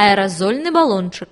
аэрозольный баллончик.